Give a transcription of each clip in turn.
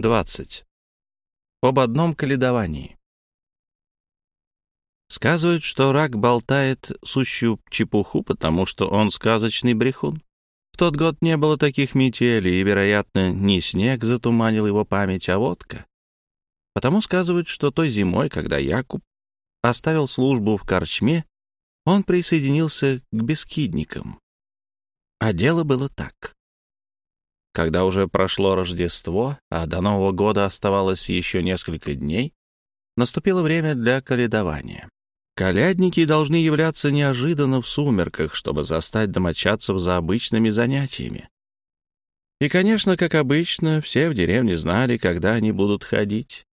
20. Об одном каледовании. Сказывают, что рак болтает сущую чепуху, потому что он сказочный брехун. В тот год не было таких метелей, и, вероятно, не снег затуманил его память, а водка. Потому сказывают, что той зимой, когда Якуб оставил службу в корчме, он присоединился к бескидникам. А дело было так. Когда уже прошло Рождество, а до Нового года оставалось еще несколько дней, наступило время для каледования. Колядники должны являться неожиданно в сумерках, чтобы застать домочадцев за обычными занятиями. И, конечно, как обычно, все в деревне знали, когда они будут ходить.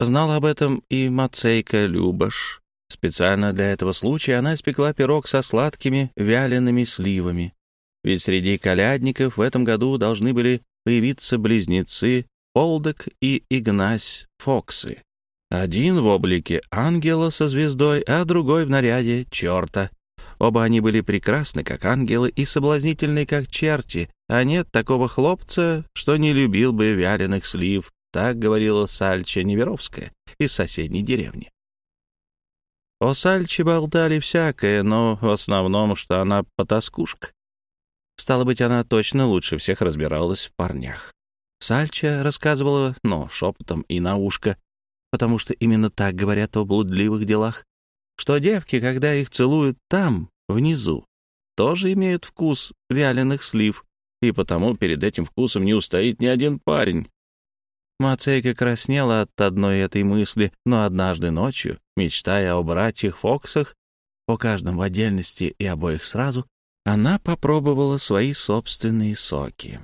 Знал об этом и Мацейка Любаш. Специально для этого случая она испекла пирог со сладкими вялеными сливами. Ведь среди колядников в этом году должны были появиться близнецы Полдек и Игнась Фоксы. Один в облике ангела со звездой, а другой в наряде черта. Оба они были прекрасны, как ангелы, и соблазнительны, как черти, а нет такого хлопца, что не любил бы вяленых слив, так говорила Сальча Неверовская из соседней деревни. О Сальче болтали всякое, но в основном, что она потаскушка. Стало быть, она точно лучше всех разбиралась в парнях. Сальча рассказывала, но шепотом и на ушко, потому что именно так говорят о блудливых делах, что девки, когда их целуют там, внизу, тоже имеют вкус вяленых слив, и потому перед этим вкусом не устоит ни один парень. Мацейка краснела от одной этой мысли, но однажды ночью, мечтая о братьях Фоксах, о каждом в отдельности и обоих сразу, она попробовала свои собственные соки.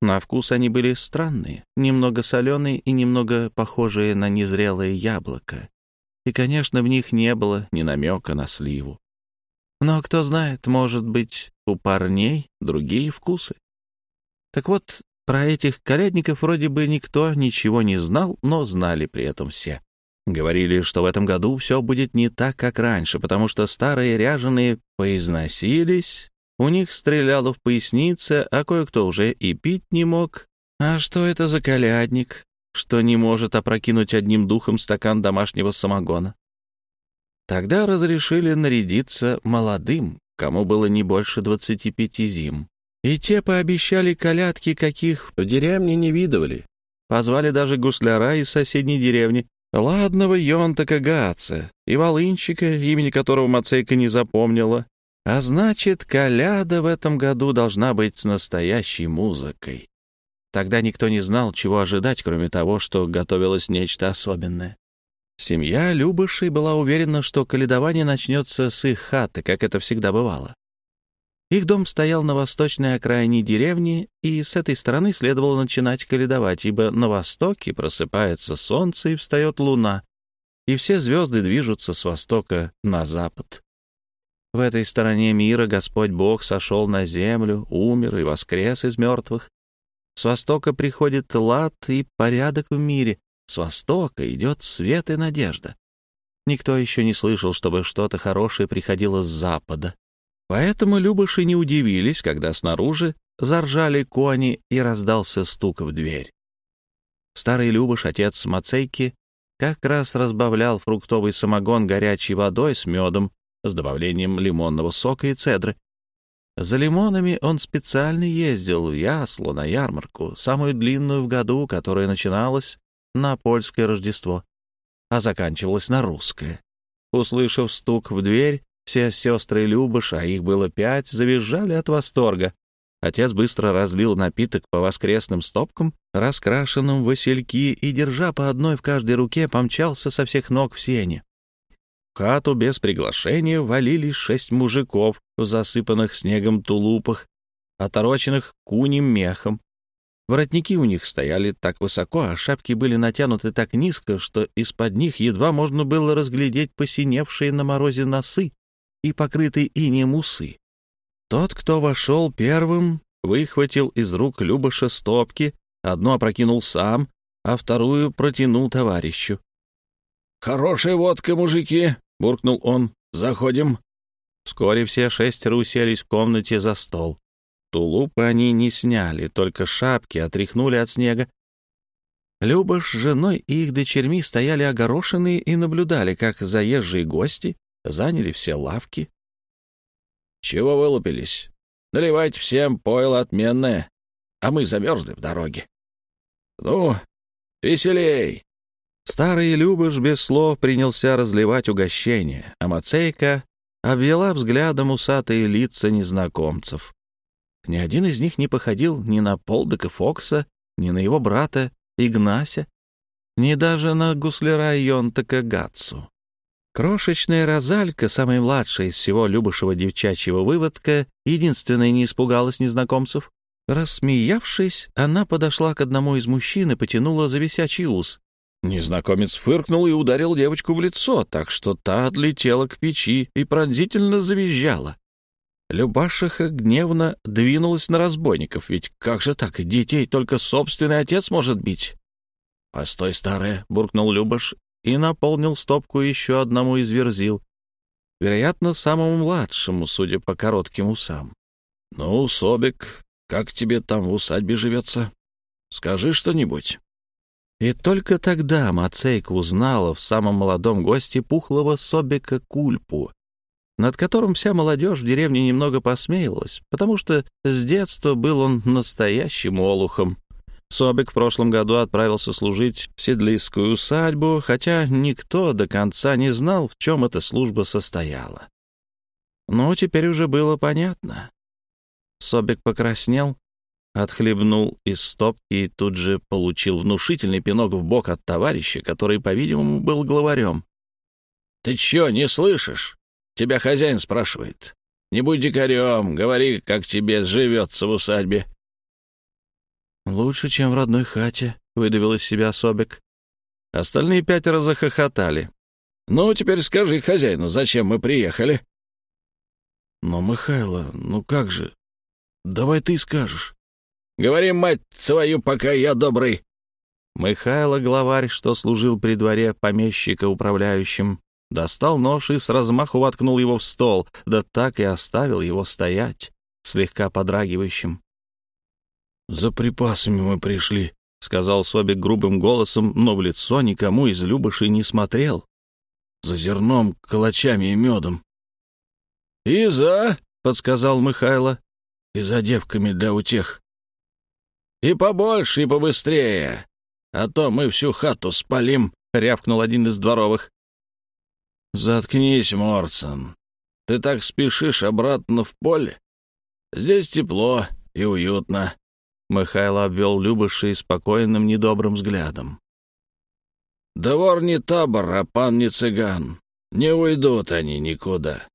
На вкус они были странные, немного соленые и немного похожие на незрелое яблоко. И, конечно, в них не было ни намека на сливу. Но кто знает, может быть, у парней другие вкусы. Так вот, про этих колядников вроде бы никто ничего не знал, но знали при этом все. Говорили, что в этом году все будет не так, как раньше, потому что старые ряженые поизносились, у них стреляло в пояснице, а кое-кто уже и пить не мог. А что это за колядник, что не может опрокинуть одним духом стакан домашнего самогона? Тогда разрешили нарядиться молодым, кому было не больше двадцати пяти зим. И те пообещали колядки, каких в деревне не видывали. Позвали даже гусляра из соседней деревни, ладного Йонта Гаца и волынщика, имени которого Мацейка не запомнила. А значит, коляда в этом году должна быть настоящей музыкой. Тогда никто не знал, чего ожидать, кроме того, что готовилось нечто особенное. Семья Любышей была уверена, что каледование начнется с их хаты, как это всегда бывало. Их дом стоял на восточной окраине деревни, и с этой стороны следовало начинать каледовать, ибо на востоке просыпается солнце и встает луна, и все звезды движутся с востока на запад. В этой стороне мира Господь Бог сошел на землю, умер и воскрес из мертвых. С востока приходит лад и порядок в мире. С востока идет свет и надежда. Никто еще не слышал, чтобы что-то хорошее приходило с запада. Поэтому Любыши не удивились, когда снаружи заржали кони и раздался стук в дверь. Старый Любыш, отец Мацейки, как раз разбавлял фруктовый самогон горячей водой с медом, с добавлением лимонного сока и цедры. За лимонами он специально ездил в Ясло на ярмарку, самую длинную в году, которая начиналась на польское Рождество, а заканчивалась на русское. Услышав стук в дверь, все сестры Любыш, а их было пять, завизжали от восторга. Отец быстро разлил напиток по воскресным стопкам, раскрашенным васильки, и, держа по одной в каждой руке, помчался со всех ног в сене. Хату без приглашения валились шесть мужиков в засыпанных снегом тулупах, отороченных куним мехом. Воротники у них стояли так высоко, а шапки были натянуты так низко, что из-под них едва можно было разглядеть посиневшие на морозе носы и покрытые инеем усы. Тот, кто вошел первым, выхватил из рук Любаша стопки, одну опрокинул сам, а вторую протянул товарищу. «Хорошая водка, мужики!» — буркнул он. «Заходим». Вскоре все шестеро уселись в комнате за стол. Тулупы они не сняли, только шапки отряхнули от снега. Люба с женой и их дочерьми стояли огорошенные и наблюдали, как заезжие гости заняли все лавки. «Чего вылупились? Наливайте всем пойло отменное, а мы замерзли в дороге. Ну, веселей!» Старый Любыш без слов принялся разливать угощение, а Мацейка обвела взглядом усатые лица незнакомцев. Ни один из них не походил ни на Полдека Фокса, ни на его брата Игнася, ни даже на гусляра Йонтака Гатсу. Крошечная Розалька, самая младшая из всего Любышева девчачьего выводка, единственная не испугалась незнакомцев. Рассмеявшись, она подошла к одному из мужчин и потянула за висячий ус. Незнакомец фыркнул и ударил девочку в лицо, так что та отлетела к печи и пронзительно завизжала. Любашиха гневно двинулась на разбойников, ведь как же так, детей только собственный отец может бить? «Постой, старая!» — буркнул Любаш и наполнил стопку еще одному из верзил, вероятно, самому младшему, судя по коротким усам. «Ну, Собик, как тебе там в усадьбе живется? Скажи что-нибудь». И только тогда Мацейка узнала в самом молодом госте пухлого Собика Кульпу, над которым вся молодежь в деревне немного посмеивалась, потому что с детства был он настоящим олухом. Собик в прошлом году отправился служить в Седлийскую усадьбу, хотя никто до конца не знал, в чем эта служба состояла. Но теперь уже было понятно. Собик покраснел, отхлебнул из стопки и тут же получил внушительный пинок в бок от товарища, который, по-видимому, был главарем. «Ты чё, не слышишь? Тебя хозяин спрашивает. Не будь дикарем, говори, как тебе живется в усадьбе». «Лучше, чем в родной хате», — выдавил из себя Собик. Остальные пятеро захохотали. «Ну, теперь скажи хозяину, зачем мы приехали?» «Но, Михайло, ну как же? Давай ты скажешь». «Говори, мать свою, пока я добрый». Михайло, главарь, что служил при дворе помещика управляющим, достал нож и с размаху воткнул его в стол, да так и оставил его стоять, слегка подрагивающим. «За припасами мы пришли», — сказал Собик грубым голосом, но в лицо никому из Любышей не смотрел. «За зерном, калачами и медом». «И за», — подсказал Михайло, — «и за девками для утех». «И побольше, и побыстрее, а то мы всю хату спалим», — рявкнул один из дворовых. «Заткнись, Морцен. Ты так спешишь обратно в поле? Здесь тепло и уютно». Михайло обвел Любышей спокойным, недобрым взглядом. «Двор не табор, а пан не цыган. Не уйдут они никуда.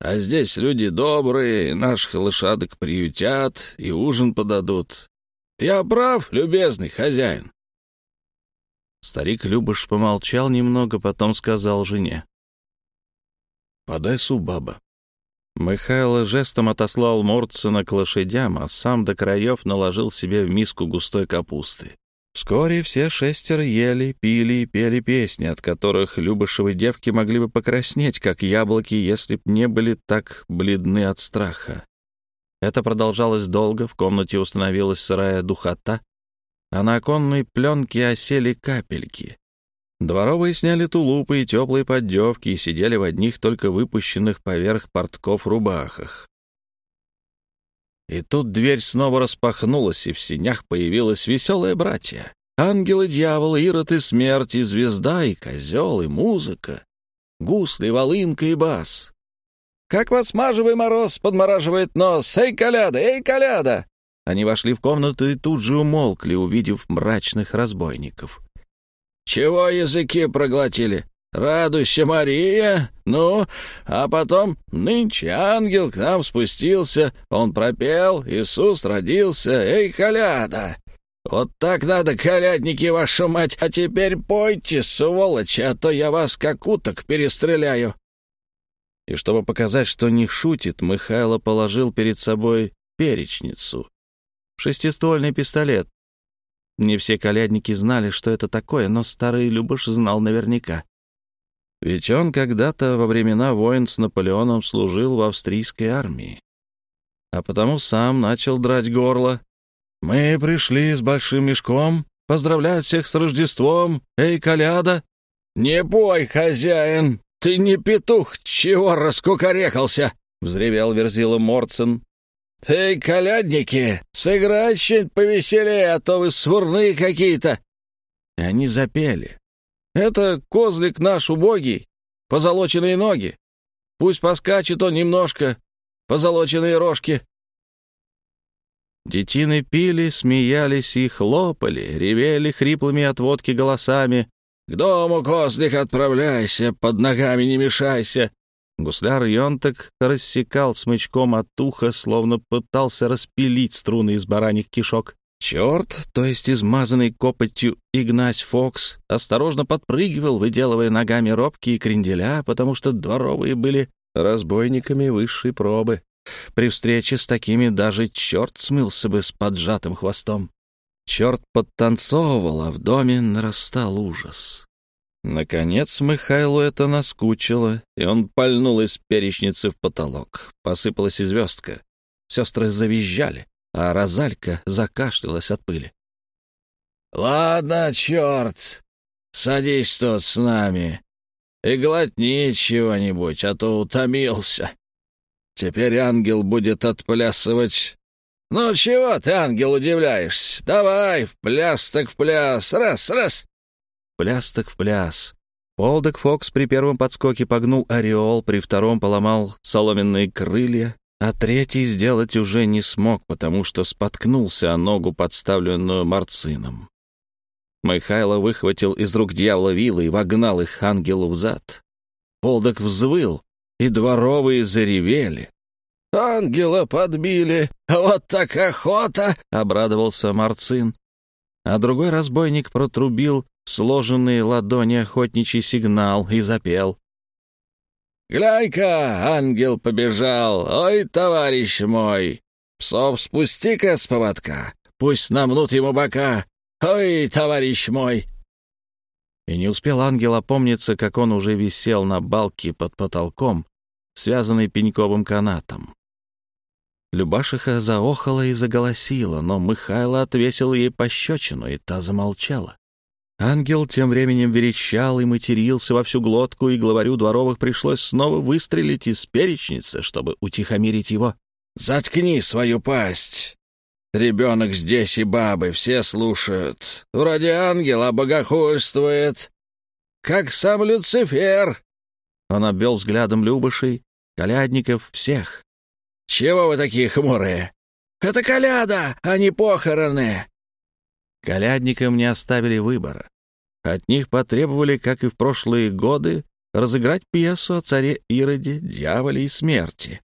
А здесь люди добрые, наших лошадок приютят и ужин подадут. Я прав, любезный хозяин?» Старик Любыш помолчал немного, потом сказал жене. Подай суп, баба». Михайло жестом отослал Морцена к лошадям, а сам до краев наложил себе в миску густой капусты. Вскоре все шестеро ели, пили и пели песни, от которых Любышевы девки могли бы покраснеть, как яблоки, если б не были так бледны от страха. Это продолжалось долго, в комнате установилась сырая духота, а на оконной пленке осели капельки. Дворовые сняли тулупы и теплые поддевки и сидели в одних только выпущенных поверх портков рубахах. И тут дверь снова распахнулась, и в синях появилось веселое братья. И дьявол, Ирод и смерть, и звезда, и козел, и музыка, гусли, волынка и бас. «Как вас мажевый мороз подмораживает нос! Эй, коляда! Эй, коляда!» Они вошли в комнату и тут же умолкли, увидев мрачных разбойников. Чего языки проглотили? Радуйся, Мария! Ну, а потом нынче ангел к нам спустился, он пропел, Иисус родился, эй, коляда! Вот так надо, колядники, вашу мать, а теперь пойте, сволочи, а то я вас как уток перестреляю!» И чтобы показать, что не шутит, Михайло положил перед собой перечницу. Шестиствольный пистолет, не все колядники знали, что это такое, но старый Любыш знал наверняка. Ведь он когда-то во времена войн с Наполеоном служил в австрийской армии. А потому сам начал драть горло. «Мы пришли с большим мешком, поздравляют всех с Рождеством. Эй, коляда!» «Не пой, хозяин! Ты не петух, чего раскукарекался?» — взревел Верзила Морцен. «Эй, колядники, сыграть что-нибудь повеселее, а то вы свурные какие-то!» И они запели. «Это козлик наш убогий, позолоченные ноги. Пусть поскачет он немножко, позолоченные рожки». Детины пили, смеялись и хлопали, ревели хриплыми от водки голосами. «К дому, козлик, отправляйся, под ногами не мешайся!» Гусляр Йонтек рассекал смычком от уха, словно пытался распилить струны из бараньих кишок. Черт, то есть измазанный копотью Игнась Фокс, осторожно подпрыгивал, выделывая ногами робкие кренделя, потому что дворовые были разбойниками высшей пробы. При встрече с такими даже черт смылся бы с поджатым хвостом. Черт подтанцовывал, а в доме нарастал ужас. Наконец Михайлу это наскучило, и он пальнул из перечницы в потолок. Посыпалась и звездка. Сестры завизжали, а Розалька закашлялась от пыли. «Ладно, черт, садись тут с нами и глотни чего-нибудь, а то утомился. Теперь ангел будет отплясывать. Ну чего ты, ангел, удивляешься? Давай, в пляс так в пляс, раз, раз!» Пляс так в пляс. Полдек Фокс при первом подскоке погнул ореол, при втором поломал соломенные крылья, а третий сделать уже не смог, потому что споткнулся о ногу, подставленную марцином. Михайло выхватил из рук дьявола вилы и вогнал их ангелу в зад. Полдок взвыл, и дворовые заревели. «Ангела подбили! Вот так охота!» — обрадовался Марцин. А другой разбойник протрубил в сложенные ладони охотничий сигнал и запел. «Глянь-ка, ангел побежал! Ой, товарищ мой! Псов спусти-ка с поводка, пусть намнут ему бока! Ой, товарищ мой!» И не успел ангел опомниться, как он уже висел на балке под потолком, связанный пеньковым канатом. Любашиха заохала и заголосила, но Михайло отвесил ей пощечину, и та замолчала. Ангел тем временем верещал и матерился во всю глотку, и главарю дворовых пришлось снова выстрелить из перечницы, чтобы утихомирить его. «Заткни свою пасть! Ребенок здесь и бабы, все слушают. Вроде ангела богохульствует, как сам Люцифер!» Он обвел взглядом Любышей, колядников, всех. «Чего вы такие хмурые? Это коляда, а не похороны!» Колядникам не оставили выбора. От них потребовали, как и в прошлые годы, разыграть пьесу о царе Ироде, дьяволе и смерти.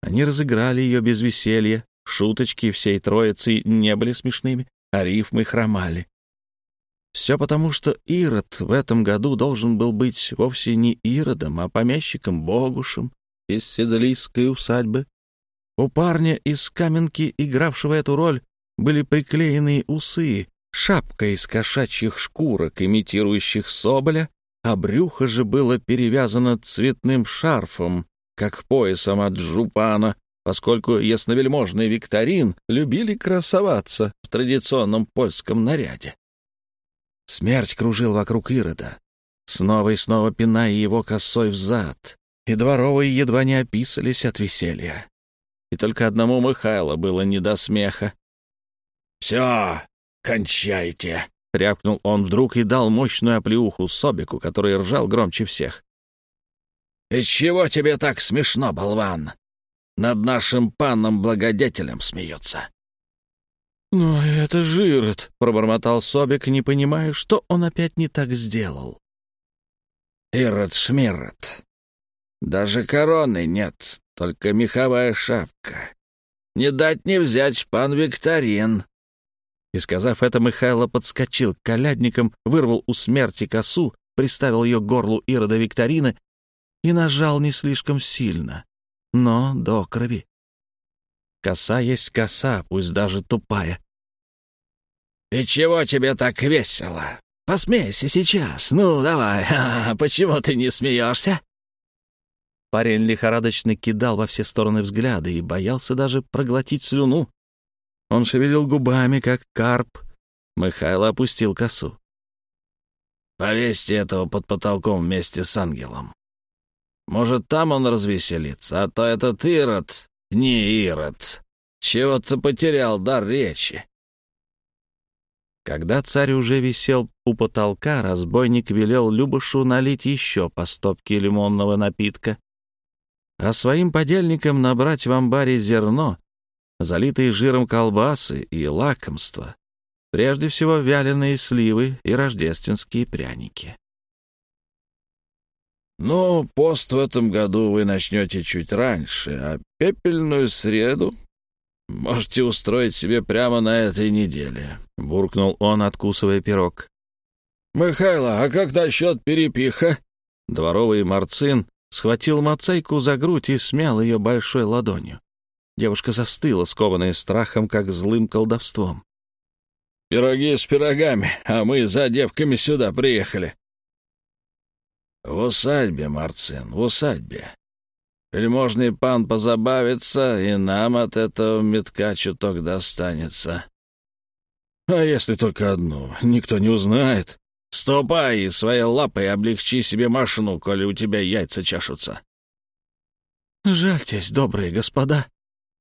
Они разыграли ее без веселья, шуточки всей троицы не были смешными, а рифмы хромали. Все потому, что Ирод в этом году должен был быть вовсе не Иродом, а помещиком Богушем из Седалийской усадьбы. У парня из Каменки, игравшего эту роль, были приклеены усы, шапка из кошачьих шкурок, имитирующих соболя, а брюхо же было перевязано цветным шарфом, как поясом от жупана, поскольку ясновельможный Викторин любили красоваться в традиционном польском наряде. Смерть кружил вокруг Ирода, снова и снова пиная его косой взад, и дворовые едва не описались от веселья. И только одному Михайло было не до смеха. «Все, кончайте!» — рявкнул он вдруг и дал мощную оплеуху Собику, который ржал громче всех. «И чего тебе так смешно, болван? Над нашим паном-благодетелем смеется». «Но это жирот», — пробормотал Собик, не понимая, что он опять не так сделал. «Ирод-шмирот. Даже короны нет, только меховая шапка. Не дать не взять пан Викторин». И, сказав это, Михайло подскочил к колядникам, вырвал у смерти косу, приставил ее к горлу Ирода Викторина и нажал не слишком сильно, но до крови. Коса есть коса, пусть даже тупая. «И чего тебе так весело? Посмейся сейчас, ну, давай. А, почему ты не смеешься?» Парень лихорадочно кидал во все стороны взгляды и боялся даже проглотить слюну. Он шевелил губами, как карп, Михайло опустил косу. «Повесьте этого под потолком вместе с ангелом. Может, там он развеселится, а то этот Ирод, не Ирод, чего-то потерял дар речи». Когда царь уже висел у потолка, разбойник велел Любушу налить еще по стопке лимонного напитка, а своим подельникам набрать в амбаре зерно, залитые жиром колбасы и лакомства, прежде всего вяленые сливы и рождественские пряники. «Ну, пост в этом году вы начнете чуть раньше, а пепельную среду можете устроить себе прямо на этой неделе», — буркнул он, откусывая пирог. «Михайло, а как насчет перепиха?» Дворовый Марцин схватил Мацейку за грудь и смял ее большой ладонью. Девушка застыла, скованная страхом, как злым колдовством. «Пироги с пирогами, а мы за девками сюда приехали». «В усадьбе, Марцин, в усадьбе. Вельможный пан позабавится, и нам от этого метка чуток достанется». «А если только одну? Никто не узнает. Ступай и своей лапой облегчи себе машину, коли у тебя яйца чашутся». «Жальтесь, добрые господа».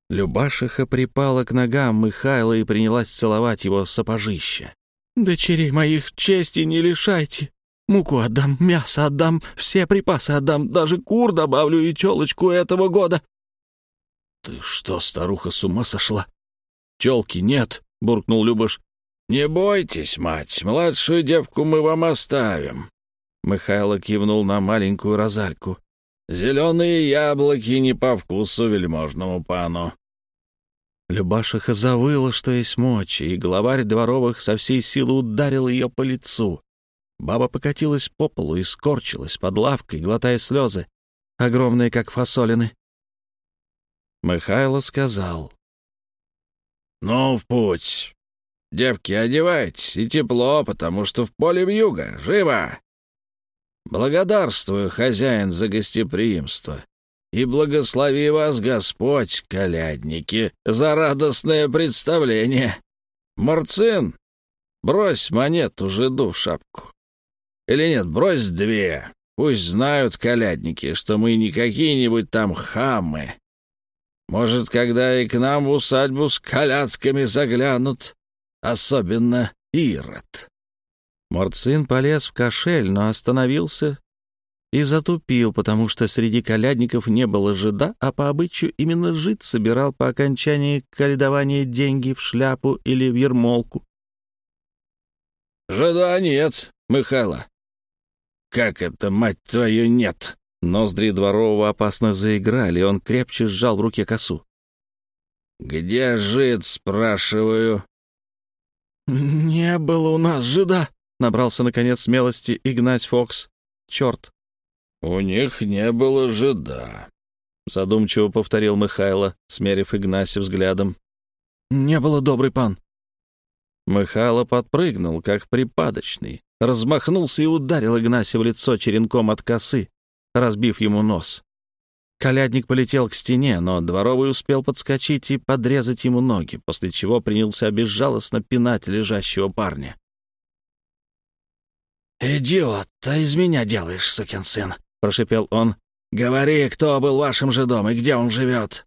Любашиха припала к ногам Михайла и принялась целовать его сапожище. «Дочерей моих чести не лишайте. Муку отдам, мясо отдам, все припасы отдам, даже кур добавлю и телочку этого года». «Ты что, старуха, с ума сошла?» «Телки нет», — буркнул Любаш. «Не бойтесь, мать, младшую девку мы вам оставим». Михайло кивнул на маленькую розальку. «Зеленые яблоки не по вкусу вельможному пану». Любашиха завыла, что есть мочи, и главарь дворовых со всей силы ударил ее по лицу. Баба покатилась по полу и скорчилась под лавкой, глотая слезы, огромные, как фасолины. Михайло сказал. «Ну, в путь. Девки, одевайтесь, и тепло, потому что в поле вьюга. Живо!» «Благодарствую, хозяин, за гостеприимство. И благослови вас Господь, колядники, за радостное представление. Марцин, брось монету жиду в шапку. Или нет, брось две. Пусть знают колядники, что мы не какие-нибудь там хамы. Может, когда и к нам в усадьбу с колядками заглянут, особенно Ирод. Морцин полез в кошель, но остановился и затупил, потому что среди колядников не было жида, а по обычаю именно жид собирал по окончании каледования деньги в шляпу или в ермолку. «Жида нет, Михайло. «Как это, мать твою, нет?» Ноздри дворового опасно заиграли, он крепче сжал в руке косу. «Где жид, спрашиваю?» «Не было у нас жида», — набрался, наконец, смелости Игнась Фокс. «Черт». «У них не было жида», — задумчиво повторил Михайло, смерив Игнася взглядом. «Не было, добрый пан». Михайло подпрыгнул, как припадочный, размахнулся и ударил Игнася в лицо черенком от косы, разбив ему нос. Колядник полетел к стене, но дворовый успел подскочить и подрезать ему ноги, после чего принялся безжалостно пинать лежащего парня. «Идиот, а из меня делаешь, сукин сын!» — прошипел он. «Говори, кто был вашим же дом и где он живет?»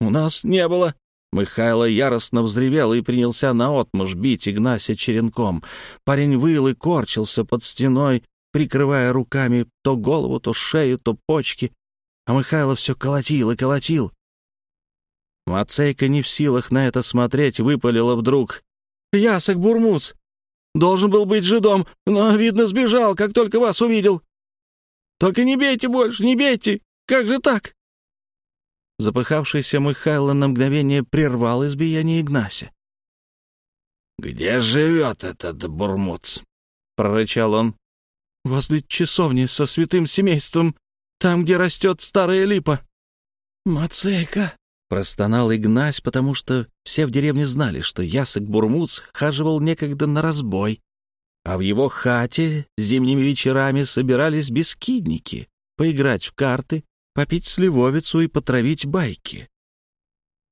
«У нас не было», Михайло яростно взревел и принялся наотмашь бить Игнася черенком. Парень выл и корчился под стеной, прикрывая руками то голову, то шею, то почки. А Михайло все колотил и колотил. Мацейка не в силах на это смотреть, выпалила вдруг. «Ясок Бурмуц! Должен был быть жидом, но, видно, сбежал, как только вас увидел. Только не бейте больше, не бейте! Как же так?» Запыхавшийся Михайло на мгновение прервал избиение Игнася. «Где живет этот бурмуц?» — прорычал он. «Возле часовни со святым семейством, там, где растет старая липа». «Мацейка!» — простонал Игнась, потому что все в деревне знали, что Ясок Бурмуц хаживал некогда на разбой, а в его хате зимними вечерами собирались бескидники поиграть в карты попить сливовицу и потравить байки.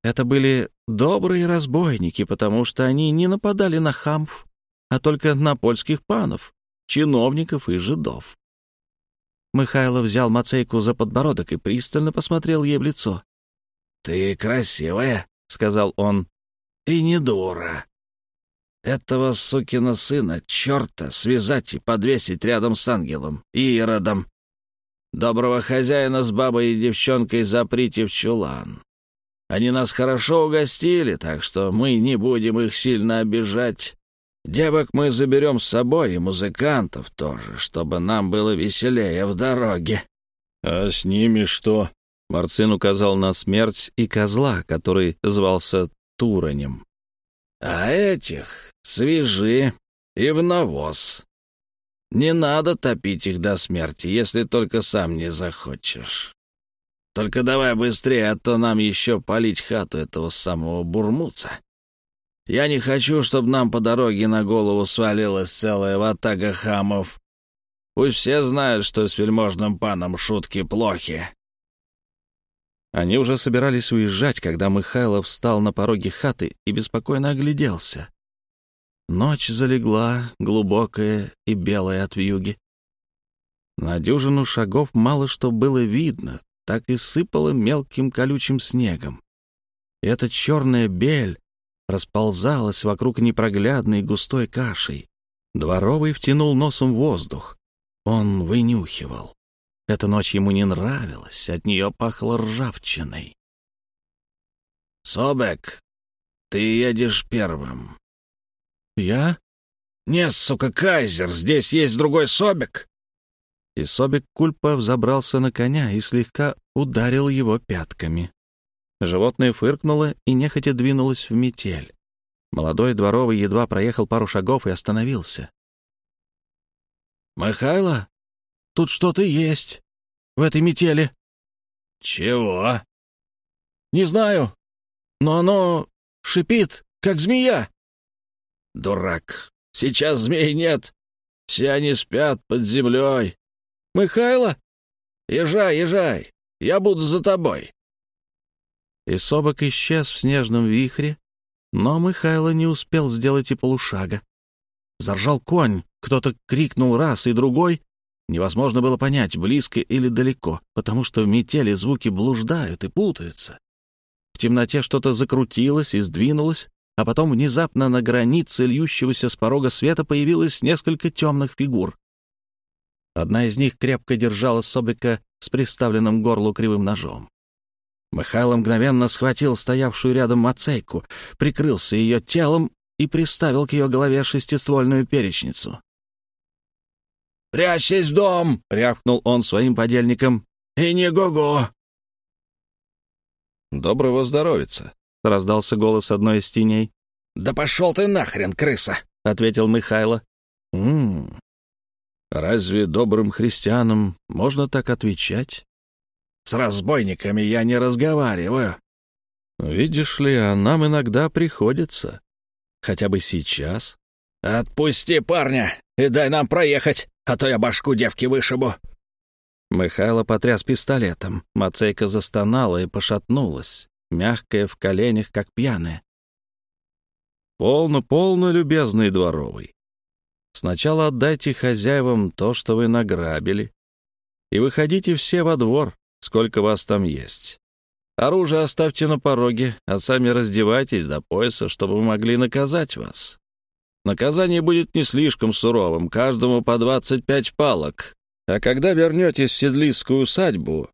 Это были добрые разбойники, потому что они не нападали на хамов, а только на польских панов, чиновников и жидов. Михайло взял Мацейку за подбородок и пристально посмотрел ей в лицо. «Ты красивая», — сказал он, — «и не дура. Этого сукина сына, черта, связать и подвесить рядом с ангелом, Иродом. Доброго хозяина с бабой и девчонкой заприте в чулан. Они нас хорошо угостили, так что мы не будем их сильно обижать. Девок мы заберем с собой и музыкантов тоже, чтобы нам было веселее в дороге». «А с ними что?» Марцин указал на смерть и козла, который звался Туронем. «А этих свежи и в навоз. Не надо топить их до смерти, если только сам не захочешь. Только давай быстрее, а то нам еще полить хату этого самого бурмуца. Я не хочу, чтобы нам по дороге на голову свалилась целая ватага хамов. Пусть все знают, что с вельможным паном шутки плохи». Они уже собирались уезжать, когда Михайлов встал на пороге хаты и беспокойно огляделся. Ночь залегла, глубокая и белая от вьюги. На дюжину шагов мало что было видно, так и сыпало мелким колючим снегом. И эта черная бель расползалась вокруг непроглядной густой кашей. Дворовый втянул носом воздух. Он вынюхивал. Эта ночь ему не нравилась, от нее пахло ржавчиной. «Собек, ты едешь первым». «Я?» «Нет, сука, Кайзер, здесь есть другой Собек». И Собек Кульпа взобрался на коня и слегка ударил его пятками. Животное фыркнуло и нехотя двинулось в метель. Молодой дворовый едва проехал пару шагов и остановился. «Михайло, тут что-то есть в этой метели». «Чего?» «Не знаю, но оно шипит, как змея». «Дурак, сейчас змей нет. Все они спят под землей. Михайло, езжай, езжай, я буду за тобой» и собак исчез в снежном вихре, но Михайло не успел сделать и полушага. Заржал конь, кто-то крикнул раз и другой. Невозможно было понять, близко или далеко, потому что в метели звуки блуждают и путаются. В темноте что-то закрутилось и сдвинулось, а потом внезапно на границе льющегося с порога света появилось несколько темных фигур. Одна из них крепко держала Собика с приставленным горлу кривым ножом. Михайло мгновенно схватил стоявшую рядом мацейку, прикрылся ее телом и приставил к ее голове шестиствольную перечницу. «Прячьтесь в дом!» — рявкнул он своим подельникам. «И не го-го!» «Доброго здоровица!» — раздался голос одной из теней. «Да пошел ты нахрен, крыса!» — ответил Михайло. «М -м, разве добрым христианам можно так отвечать?» С разбойниками я не разговариваю». «Видишь ли, а нам иногда приходится. Хотя бы сейчас». «Отпусти парня и дай нам проехать, а то я башку девки вышибу». Михайло потряс пистолетом. Мацейка застонала и пошатнулась, мягкая в коленях, как пьяная. «Полно, полно, любезный дворовый. Сначала отдайте хозяевам то, что вы награбили, и выходите все во двор, сколько вас там есть. Оружие оставьте на пороге, а сами раздевайтесь до пояса, чтобы мы могли наказать вас. Наказание будет не слишком суровым, каждому по 25 палок. А когда вернетесь в седлистскую усадьбу,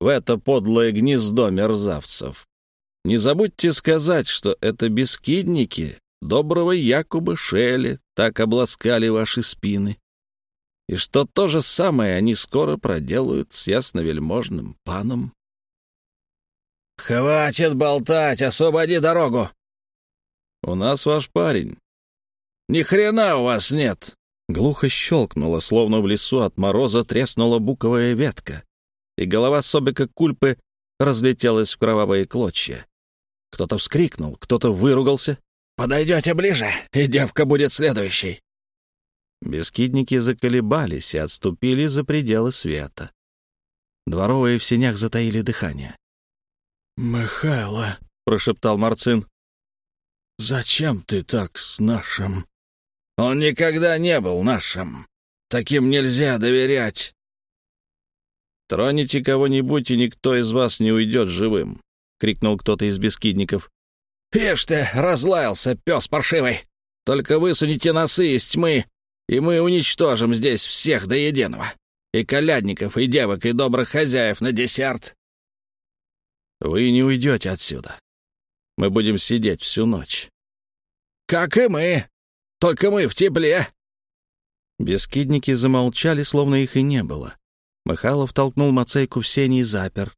в это подлое гнездо мерзавцев, не забудьте сказать, что это бескидники доброго Якуба Шелли так обласкали ваши спины и что то же самое они скоро проделают с ясновельможным паном. «Хватит болтать, освободи дорогу!» «У нас ваш парень». «Ни хрена у вас нет!» Глухо щелкнуло, словно в лесу от мороза треснула буковая ветка, и голова Собика Кульпы разлетелась в кровавые клочья. Кто-то вскрикнул, кто-то выругался. «Подойдете ближе, и девка будет следующей!» Бескидники заколебались и отступили за пределы света. Дворовые в сенях затаили дыхание. «Михайло», — прошептал Марцин. «Зачем ты так с нашим?» «Он никогда не был нашим. Таким нельзя доверять». «Троните кого-нибудь, и никто из вас не уйдет живым», — крикнул кто-то из бескидников. «Ишь ты, разлаялся, пес паршивый! Только высуните носы из тьмы, и мы уничтожим здесь всех до единого. И колядников, и девок, и добрых хозяев на десерт». «Вы не уйдете отсюда. Мы будем сидеть всю ночь». «Как и мы. Только мы в тепле». Бескидники замолчали, словно их и не было. Михайлов толкнул Мацейку в сени и запер.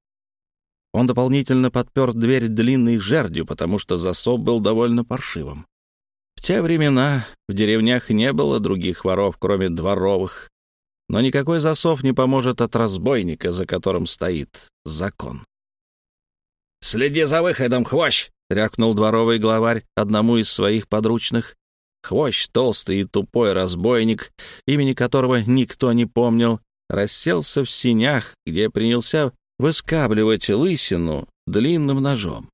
Он дополнительно подпер дверь длинной жердью, потому что засов был довольно паршивым. В те времена в деревнях не было других воров, кроме дворовых. Но никакой засов не поможет от разбойника, за которым стоит закон. «Следи за выходом, хвощ!» — рявкнул дворовый главарь одному из своих подручных. Хвощ, толстый и тупой разбойник, имени которого никто не помнил, расселся в синях, где принялся выскабливать лысину длинным ножом.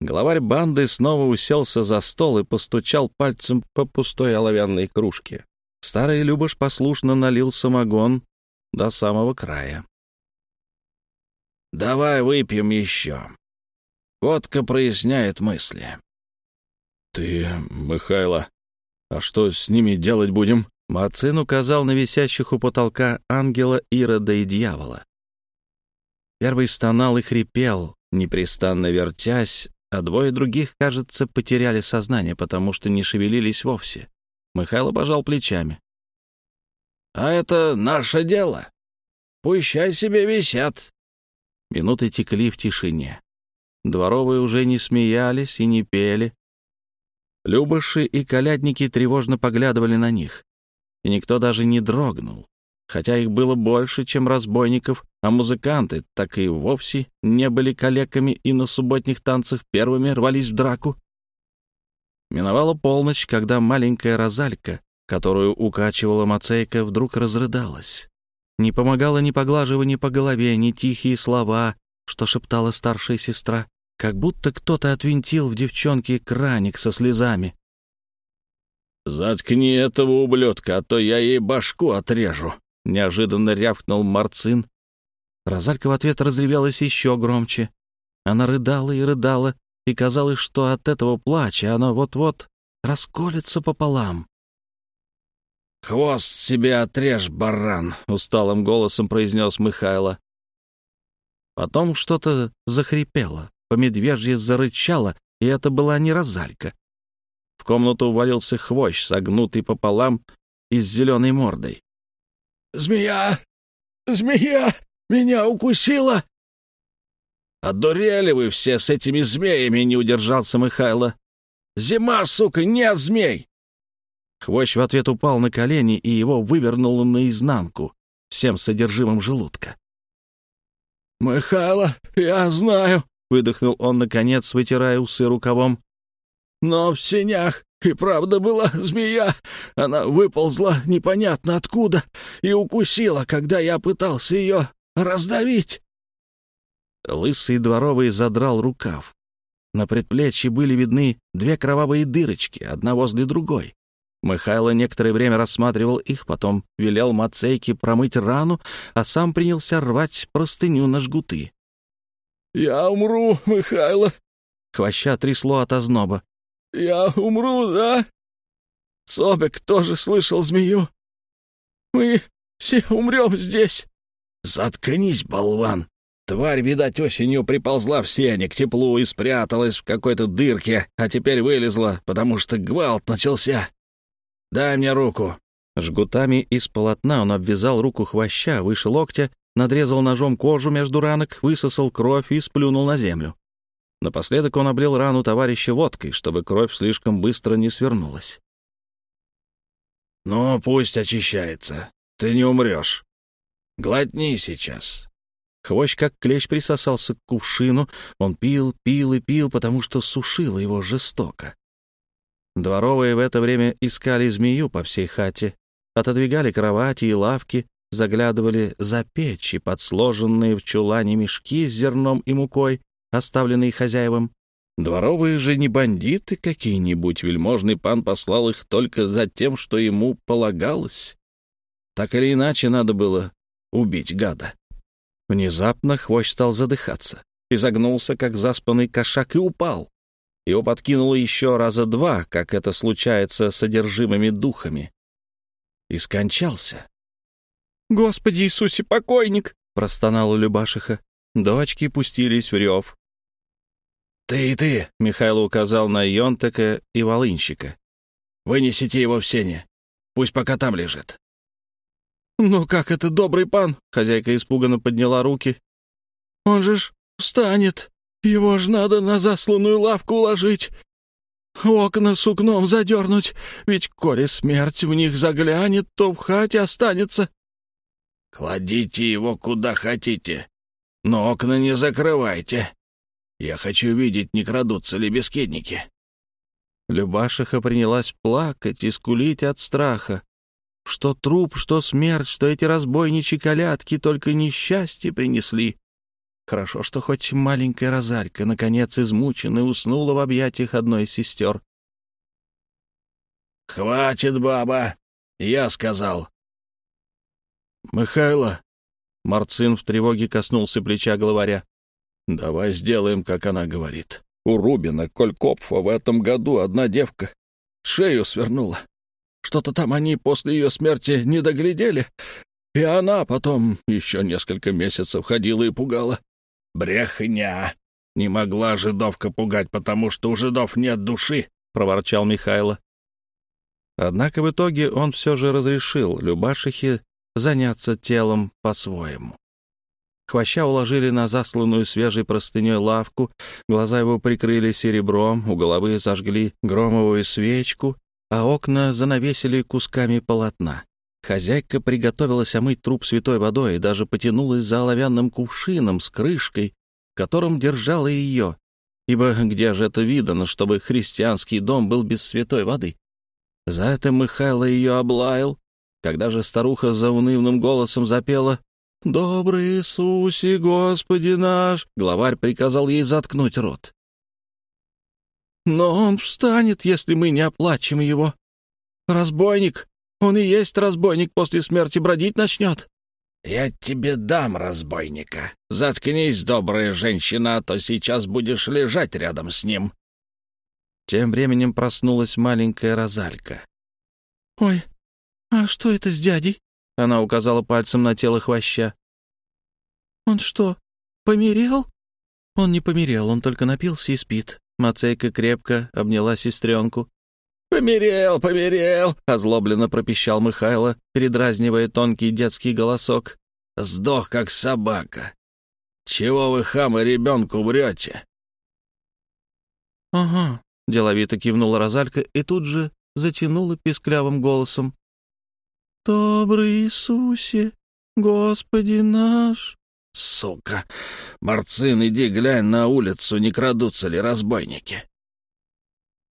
Главарь банды снова уселся за стол и постучал пальцем по пустой оловянной кружке. Старый Любаш послушно налил самогон до самого края. «Давай выпьем еще. Водка проясняет мысли». «Ты, Михайло, а что с ними делать будем?» Марцин указал на висящих у потолка ангела Ирода и дьявола. Первый стонал и хрипел, непрестанно вертясь, а двое других, кажется, потеряли сознание, потому что не шевелились вовсе. Михайло пожал плечами. «А это наше дело. Пущай себе висят». Минуты текли в тишине. Дворовые уже не смеялись и не пели. Любыши и колядники тревожно поглядывали на них и никто даже не дрогнул. Хотя их было больше, чем разбойников, а музыканты так и вовсе не были калеками и на субботних танцах первыми рвались в драку. Миновала полночь, когда маленькая розалька, которую укачивала Мацейка, вдруг разрыдалась. Не помогало ни поглаживание по голове, ни тихие слова, что шептала старшая сестра, как будто кто-то отвинтил в девчонке краник со слезами. «Заткни этого ублюдка, а то я ей башку отрежу!» — неожиданно рявкнул Марцин. Розалька в ответ разревелась еще громче. Она рыдала и рыдала, и казалось, что от этого плача она вот-вот расколется пополам. «Хвост себе отрежь, баран!» — усталым голосом произнес Михайло. Потом что-то захрипело, по медвежье зарычало, и это была не Розалька. В комнату увалился хвощ, согнутый пополам и с зеленой мордой. «Змея! Змея! Меня укусила!» «Одурели вы все с этими змеями!» — не удержался Михайло. «Зима, сука, нет змей!» Хвощ в ответ упал на колени, и его вывернуло наизнанку, всем содержимым желудка. «Михайло, я знаю!» — выдохнул он, наконец, вытирая усы рукавом. Но в сенях и правда была змея. Она выползла непонятно откуда и укусила, когда я пытался ее раздавить. Лысый дворовый задрал рукав. На предплечье были видны две кровавые дырочки, одна возле другой. Михайло некоторое время рассматривал их, потом велел Мацейке промыть рану, а сам принялся рвать простыню на жгуты. «Я умру, Михайло!» Хвоща трясло от озноба. Я умру, да? Собек тоже слышал змею. Мы все умрем здесь. Заткнись, болван. Тварь, видать, осенью приползла в сене к теплу и спряталась в какой-то дырке, а теперь вылезла, потому что гвалт начался. Дай мне руку. Жгутами из полотна он обвязал руку хвоща выше локтя, надрезал ножом кожу между ранок, высосал кровь и сплюнул на землю. Напоследок он облил рану товарища водкой, чтобы кровь слишком быстро не свернулась. «Ну, пусть очищается. Ты не умрешь. Глотни сейчас». Хвощ как клещ присосался к кувшину. Он пил, пил и пил, потому что сушило его жестоко. Дворовые в это время искали змею по всей хате, отодвигали кровати и лавки, заглядывали за печи, под сложенные в чулане мешки с зерном и мукой, оставленные хозяевам, Дворовые же не бандиты какие-нибудь, вельможный пан послал их только за тем, что ему полагалось. Так или иначе, надо было убить гада. Внезапно хвощ стал задыхаться, изогнулся, как заспанный кошак, и упал. Его подкинуло еще раза два, как это случается с одержимыми духами. И скончался. «Господи Иисусе, покойник!» — простонала Любашиха. Дочки пустились в рев. «Ты и ты!» — Михайло указал на Йонтека и Волынщика. «Вынесите его в сене. Пусть пока там лежит». «Ну как это, добрый пан?» — хозяйка испуганно подняла руки. «Он же ж встанет. Его ж надо на засланную лавку уложить. Окна сукном задернуть, ведь коли смерть в них заглянет, то в хате останется». «Кладите его куда хотите, но окна не закрывайте. Я хочу видеть, не крадутся ли бескедники». Любашиха принялась плакать и скулить от страха. Что труп, что смерть, что эти разбойничьи колядки только несчастье принесли. Хорошо, что хоть маленькая Розалька, наконец измученная, уснула в объятиях одной из сестер. «Хватит, баба!» — я сказал. «Михайло!» — Марцин в тревоге коснулся плеча главаря. «Давай сделаем, как она говорит. У Рубина Колькопфа в этом году одна девка шею свернула. Что-то там они после ее смерти не доглядели, и она потом еще несколько месяцев ходила и пугала. «Брехня! Не могла жидовка пугать, потому что у жидов нет души!» — проворчал Михайло. Однако в итоге он все же разрешил Любашихе заняться телом по-своему. Хвоща уложили на засланную свежей простыней лавку, глаза его прикрыли серебром, у головы зажгли громовую свечку, а окна занавесили кусками полотна. Хозяйка приготовилась омыть труп святой водой и даже потянулась за оловянным кувшином с крышкой, которым держала ее, ибо где же это видано, чтобы христианский дом был без святой воды? За это Михайло ее облаял, когда же старуха за унывным голосом запела «Добрый Иисусе, Господи наш!» Главарь приказал ей заткнуть рот. «Но он встанет, если мы не оплачем его. Разбойник! Он и есть разбойник, после смерти бродить начнет». «Я тебе дам разбойника. Заткнись, добрая женщина, а то сейчас будешь лежать рядом с ним». Тем временем проснулась маленькая Розалька. «Ой, а что это с дядей?» Она указала пальцем на тело хвоща. «Он что, померел?» «Он не померел, он только напился и спит». Мацейка крепко обняла сестренку. «Померел, померел!» — озлобленно пропищал Михайло, передразнивая тонкий детский голосок. «Сдох, как собака! Чего вы, хамы, ребенку врете?» «Ага», — деловито кивнула Розалька и тут же затянула писклявым голосом. «Добрый Иисусе, Господи наш!» «Сука! Марцин, иди глянь на улицу, не крадутся ли разбойники!»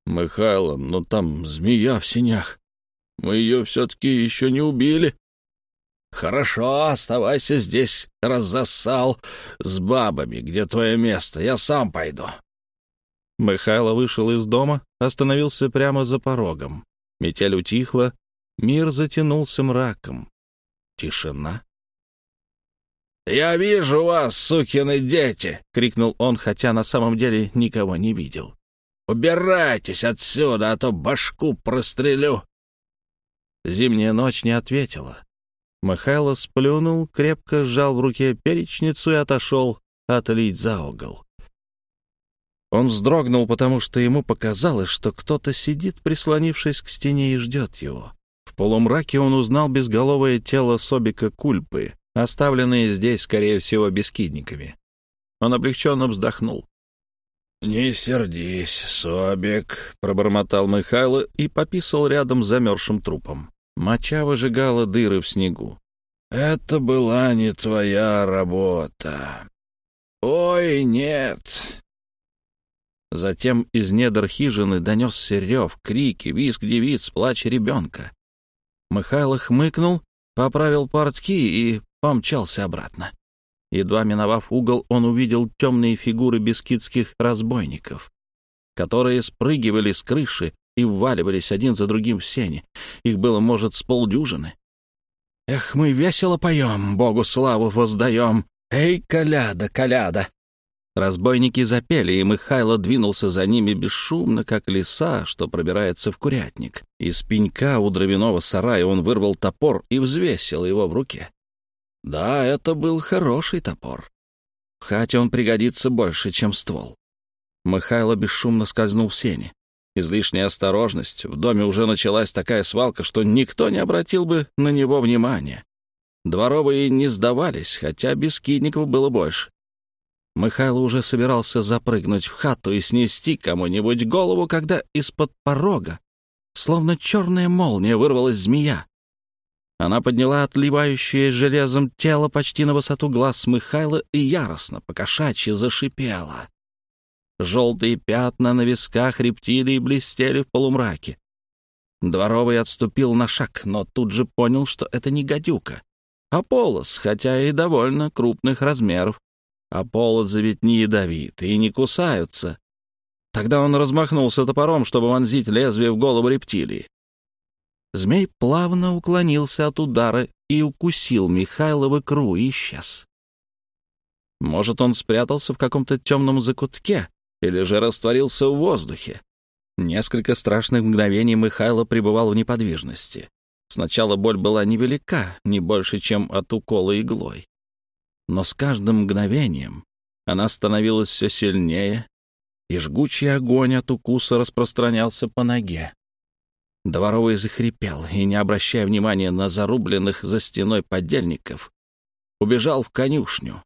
«Михайло, но там змея в синях. Мы ее все-таки еще не убили». «Хорошо, оставайся здесь, раззассал, с бабами, где твое место, я сам пойду». Михайло вышел из дома, остановился прямо за порогом. Метель утихла, мир затянулся мраком. Тишина. «Я вижу вас, сукины дети!» — крикнул он, хотя на самом деле никого не видел. Убирайтесь отсюда, а то башку прострелю!» Зимняя ночь не ответила. Михайло сплюнул, крепко сжал в руке перечницу и отошел отлить за угол. Он вздрогнул, потому что ему показалось, что кто-то сидит, прислонившись к стене, и ждет его. В полумраке он узнал безголовое тело Собика Кульпы, оставленное здесь, скорее всего, бескидниками. Он облегченно вздохнул. «Не сердись, Собик», — пробормотал Михайло и пописал рядом с замерзшим трупом. Моча выжигала дыры в снегу. «Это была не твоя работа. Ой, нет». Затем из недр хижины донесся рев, крики, визг девиц, плач ребенка. Михайло хмыкнул, поправил портки и помчался обратно. Едва миновав угол, он увидел темные фигуры бескидских разбойников. которые спрыгивали с крыши и вваливались один за другим в сени. Их было, может, с полдюжины. «Эх, мы весело поем, Богу славу воздаем! Эй, коляда, коляда!» Разбойники запели, и Михайло двинулся за ними бесшумно, как лиса, что пробирается в курятник. Из пенька у дровяного сарая он вырвал топор и взвесил его в руке. Да, это был хороший топор. В хате он пригодится больше, чем ствол. Михайло бесшумно скользнул в сени. Излишняя осторожность. В доме уже началась такая свалка, что никто не обратил бы на него внимания. Дворовые не сдавались, хотя бескидников было больше. Михайло уже собирался запрыгнуть в хату и снести кому-нибудь голову, когда из-под порога, словно черная молния, вырвалась змея. Она подняла отливающее железом тело почти на высоту глаз Михайла и яростно, покошачьи, зашипела. Желтые пятна на висках рептилии блестели в полумраке. Дворовый отступил на шаг, но тут же понял, что это не гадюка, а полос, хотя и довольно крупных размеров а полозы ведь не ядовиты и не кусаются. Тогда он размахнулся топором, чтобы вонзить лезвие в голову рептилии. Змей плавно уклонился от удара и укусил Михайлова в икру и исчез. Может, он спрятался в каком-то темном закутке или же растворился в воздухе. Несколько страшных мгновений Михайло пребывал в неподвижности. Сначала боль была невелика, не больше, чем от укола иглой но с каждым мгновением она становилась все сильнее, и жгучий огонь от укуса распространялся по ноге. Дворовый захрипел и, не обращая внимания на зарубленных за стеной подельников, убежал в конюшню.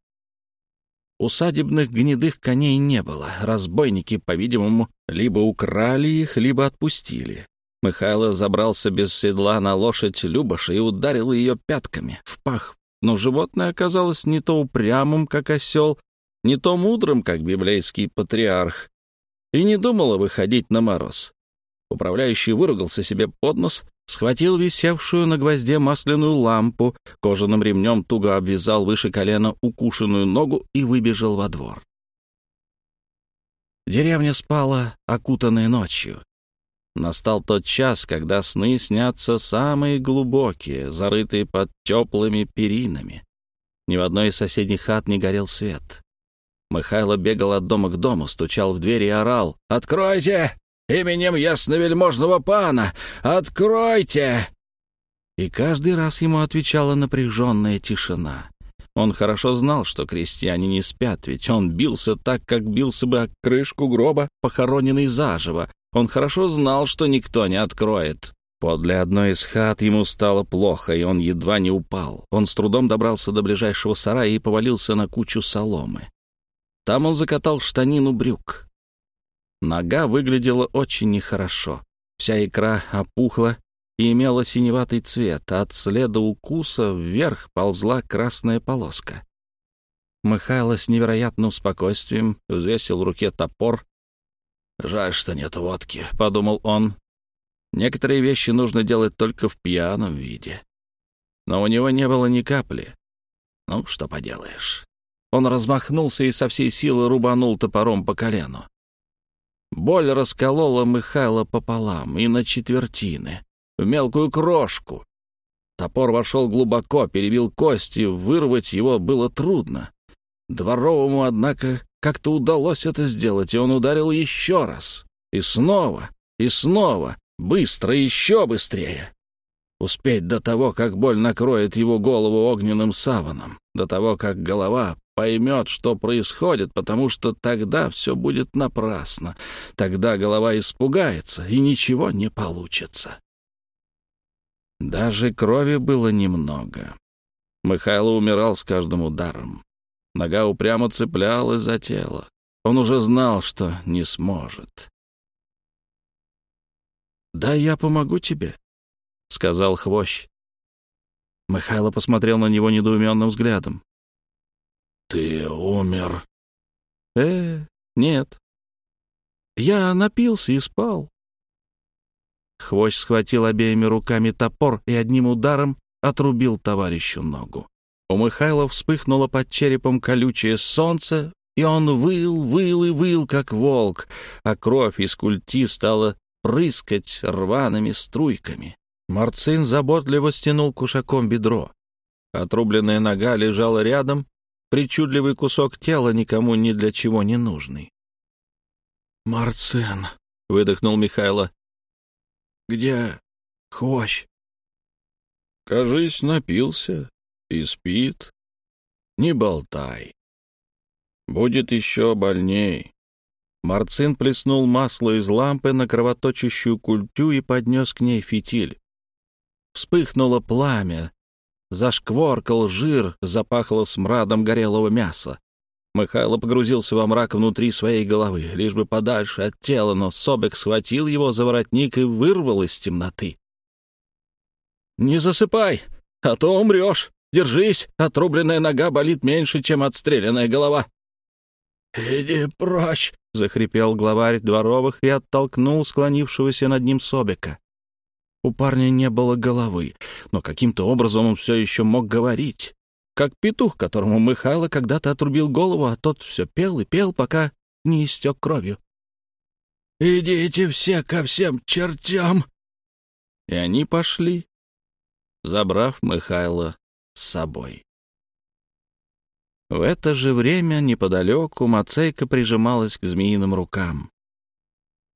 Усадебных гнедых коней не было. Разбойники, по-видимому, либо украли их, либо отпустили. Михайло забрался без седла на лошадь Любаша и ударил ее пятками в пах но животное оказалось не то упрямым, как осел, не то мудрым, как библейский патриарх, и не думало выходить на мороз. Управляющий выругался себе под нос, схватил висевшую на гвозде масляную лампу, кожаным ремнем туго обвязал выше колена укушенную ногу и выбежал во двор. Деревня спала, окутанная ночью. Настал тот час, когда сны снятся самые глубокие, зарытые под теплыми перинами. Ни в одной из соседних хат не горел свет. Михайло бегал от дома к дому, стучал в дверь и орал. «Откройте! Именем ясновельможного пана! Откройте!» И каждый раз ему отвечала напряженная тишина. Он хорошо знал, что крестьяне не спят, ведь он бился так, как бился бы о крышку гроба, похороненный заживо, он хорошо знал, что никто не откроет. Подле одной из хат ему стало плохо, и он едва не упал. Он с трудом добрался до ближайшего сарая и повалился на кучу соломы. Там он закатал штанину брюк. Нога выглядела очень нехорошо. Вся икра опухла и имела синеватый цвет, а от следа укуса вверх ползла красная полоска. Михайло с невероятным спокойствием взвесил в руке топор «Жаль, что нет водки», — подумал он. «Некоторые вещи нужно делать только в пьяном виде». Но у него не было ни капли. Ну, что поделаешь. Он размахнулся и со всей силы рубанул топором по колену. Боль расколола Михайла пополам и на четвертины, в мелкую крошку. Топор вошел глубоко, перебил кости, вырвать его было трудно. Дворовому, однако, как-то удалось это сделать, и он ударил еще раз. И снова, и снова, быстро, еще быстрее. Успеть до того, как боль накроет его голову огненным саваном, до того, как голова поймет, что происходит, потому что тогда все будет напрасно. Тогда голова испугается, и ничего не получится. Даже крови было немного. Михайло умирал с каждым ударом. Нога упрямо цеплялась за тело. Он уже знал, что не сможет. «Да, я помогу тебе», — сказал Хвощ. Михайло посмотрел на него недоуменным взглядом. «Ты умер?» «Э, нет. Я напился и спал». Хвощ схватил обеими руками топор и одним ударом отрубил товарищу ногу. У Михайла вспыхнуло под черепом колючее солнце, и он выл, выл и выл, как волк, а кровь из культи стала прыскать рваными струйками. Марцин заботливо стянул кушаком бедро. Отрубленная нога лежала рядом, причудливый кусок тела никому ни для чего не нужный. «Марцин», — выдохнул Михайло, — «где хвощ?» «Кажись, напился и спит. Не болтай. Будет еще больней». Марцин плеснул масло из лампы на кровоточащую культю и поднес к ней фитиль. Вспыхнуло пламя, зашкворкал жир, запахло смрадом горелого мяса. Михайло погрузился во мрак внутри своей головы, лишь бы подальше от тела, но Собек схватил его за воротник и вырвал из темноты. «Не засыпай, а то умрешь. Держись, отрубленная нога болит меньше, чем отстрелянная голова». «Иди прочь!» — захрипел главарь дворовых и оттолкнул склонившегося над ним Собека. У парня не было головы, но каким-то образом он все еще мог говорить. Как петух, которому Михайло когда-то отрубил голову, а тот все пел и пел, пока не истек кровью. «Идите все ко всем чертям!» И они пошли, забрав Михайло с собой. В это же время неподалеку Мацейка прижималась к змеиным рукам.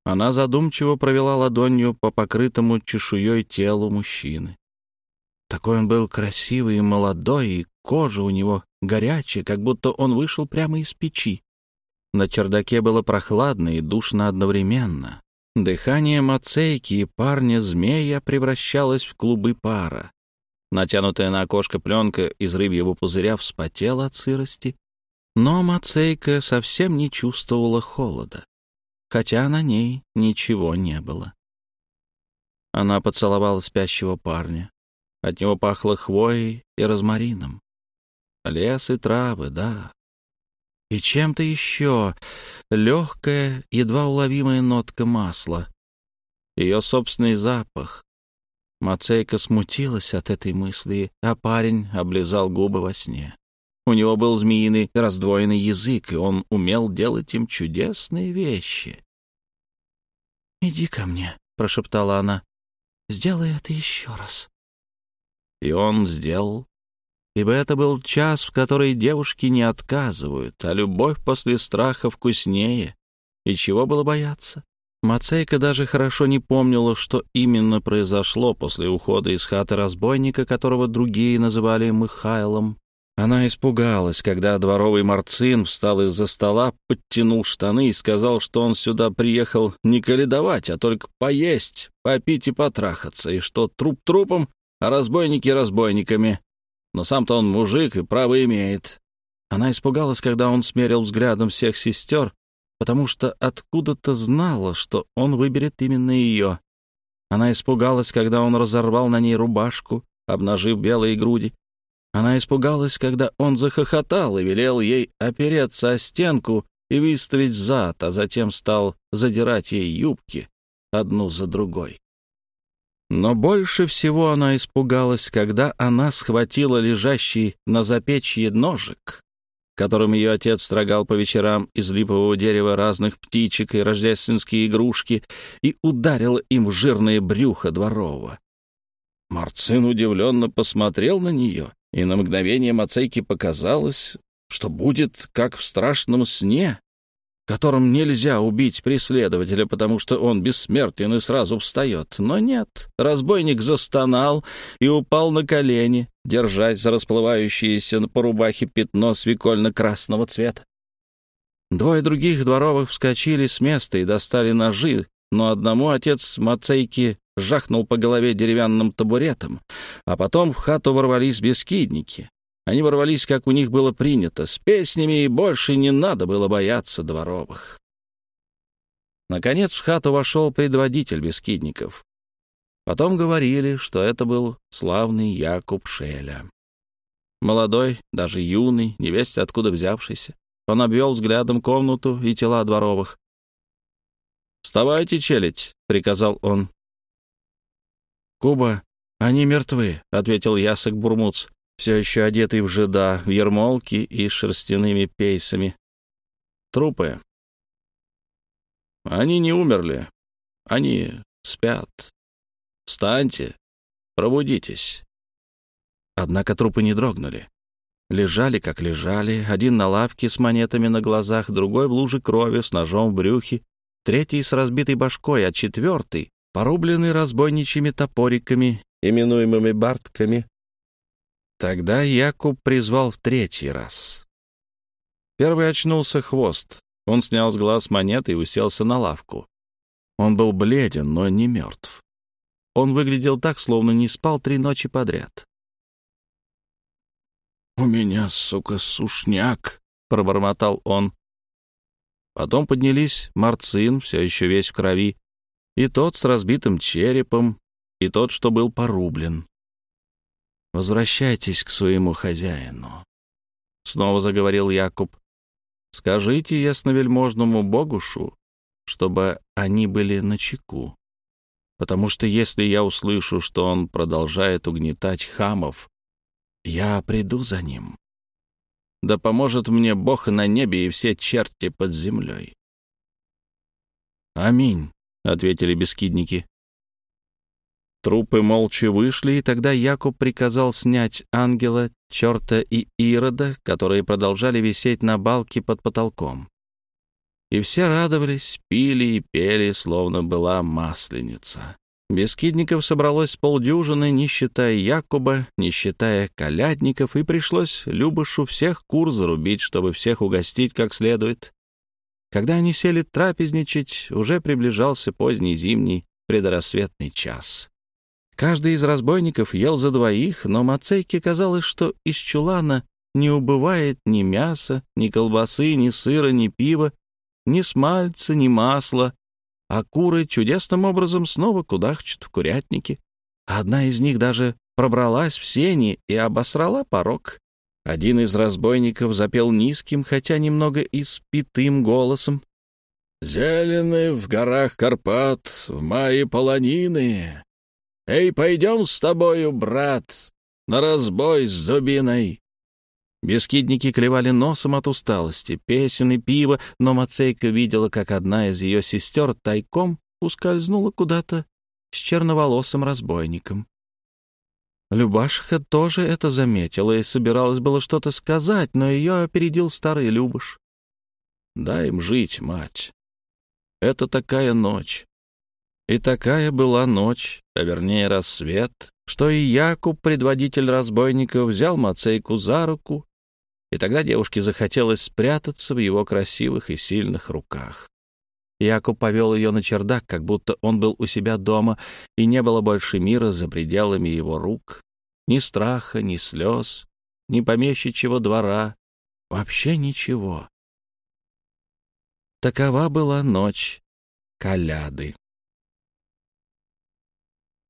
Она задумчиво провела ладонью по покрытому чешуей телу мужчины. Такой он был красивый и молодой, и кожа у него горячая, как будто он вышел прямо из печи. На чердаке было прохладно и душно одновременно. Дыхание Мацейки и парня-змея превращалось в клубы пара. Натянутая на окошко пленка из рыбьего пузыря вспотела от сырости, но Мацейка совсем не чувствовала холода хотя на ней ничего не было. Она поцеловала спящего парня. От него пахло хвоей и розмарином. Лес и травы, да. И чем-то еще легкая, едва уловимая нотка масла. Ее собственный запах. Мацейка смутилась от этой мысли, а парень облизал губы во сне. У него был змеиный раздвоенный язык, и он умел делать им чудесные вещи. «Иди ко мне», — прошептала она. «Сделай это еще раз». И он сделал. Ибо это был час, в который девушки не отказывают, а любовь после страха вкуснее. И чего было бояться? Мацейка даже хорошо не помнила, что именно произошло после ухода из хаты разбойника, которого другие называли Михайлом. Она испугалась, когда дворовый Марцин встал из-за стола, подтянул штаны и сказал, что он сюда приехал не каледовать, а только поесть, попить и потрахаться, и что труп трупом, а разбойники разбойниками. Но сам-то он мужик и право имеет. Она испугалась, когда он смерил взглядом всех сестер, потому что откуда-то знала, что он выберет именно ее. Она испугалась, когда он разорвал на ней рубашку, обнажив белые груди, она испугалась, когда он захохотал и велел ей опереться о стенку и выставить зад, а затем стал задирать ей юбки одну за другой. Но больше всего она испугалась, когда она схватила лежащий на запечье ножик, которым ее отец строгал по вечерам из липового дерева разных птичек и рождественские игрушки, и ударила им в жирное брюхо дворового. Марцин удивленно посмотрел на нее и на мгновение Мацейке показалось, что будет как в страшном сне, которым нельзя убить преследователя, потому что он бессмертен и сразу встает. Но нет, разбойник застонал и упал на колени, держась за расплывающееся по рубахе пятно свекольно-красного цвета. Двое других дворовых вскочили с места и достали ножи, но одному отец Мацейки жахнул по голове деревянным табуретом, а потом в хату ворвались бескидники. Они ворвались, как у них было принято, с песнями, и больше не надо было бояться дворовых. Наконец в хату вошел предводитель бескидников. Потом говорили, что это был славный Якуб Шеля. Молодой, даже юный, невесть откуда взявшийся. Он обвел взглядом комнату и тела дворовых. «Вставайте, челядь!» — приказал он. «Куба, они мертвы», — ответил Ясок Бурмуц, все еще одетый в жида, в ермолки и шерстяными пейсами. трупы. Они не умерли. Они спят. Встаньте, пробудитесь. Однако трупы не дрогнули. Лежали, как лежали, один на лавке с монетами на глазах, другой в луже крови с ножом в брюхе, третий с разбитой башкой, а четвертый, порубленный разбойничьими топориками, именуемыми бартками. Тогда Якуб призвал в третий раз. Первый очнулся хвост. Он снял с глаз монеты и уселся на лавку. Он был бледен, но не мертв. Он выглядел так, словно не спал три ночи подряд. «У меня, сука, сушняк», — пробормотал он. Потом поднялись Марцин, все еще весь в крови, и тот с разбитым черепом, и тот, что был порублен. «Возвращайтесь к своему хозяину», — снова заговорил Якуб. «Скажите ясновельможному Богушу, чтобы они были на чеку. Потому что если я услышу, что он продолжает угнетать хамов, я приду за ним. Да поможет мне Бог на небе и все черти под землей. «Аминь», — ответили бескидники. Трупы молча вышли, и тогда Якуб приказал снять ангела, черта и Ирода, которые продолжали висеть на балке под потолком. И все радовались, пили и пели, словно была масленица. Бескидников собралось полдюжины, не считая Якуба, не считая колядников, и пришлось Любышу всех кур зарубить, чтобы всех угостить как следует. Когда они сели трапезничать, уже приближался поздний зимний предрассветный час. Каждый из разбойников ел за двоих, но Мацейке казалось, что из чулана не убывает ни мяса, ни колбасы, ни сыра, ни пива, ни смальца, ни масла, а куры чудесным образом снова кудахчут в курятнике. Одна из них даже пробралась в сени и обосрала порог. Один из разбойников запел низким, хотя немного испитым голосом. «Зелены в горах Карпат, в мае полонины. Эй, пойдем с тобою, брат, на разбой с зубиной. Бескидники клевали носом от усталости, песен и пива, но Мацейка видела, как одна из ее сестер тайком ускользнула куда-то с черноволосым разбойником. Любашиха тоже это заметила и собиралась было что-то сказать, но ее опередил старый Любаш. «Дай им жить, мать. Это такая ночь». И такая была ночь, а вернее рассвет, что и Якуб, предводитель разбойников, взял Мацейку за руку и тогда девушке захотелось спрятаться в его красивых и сильных руках. Якуб повел ее на чердак, как будто он был у себя дома, и не было больше мира за пределами его рук. Ни страха, ни слез, ни помещичьего двора, вообще ничего. Такова была ночь Коляды.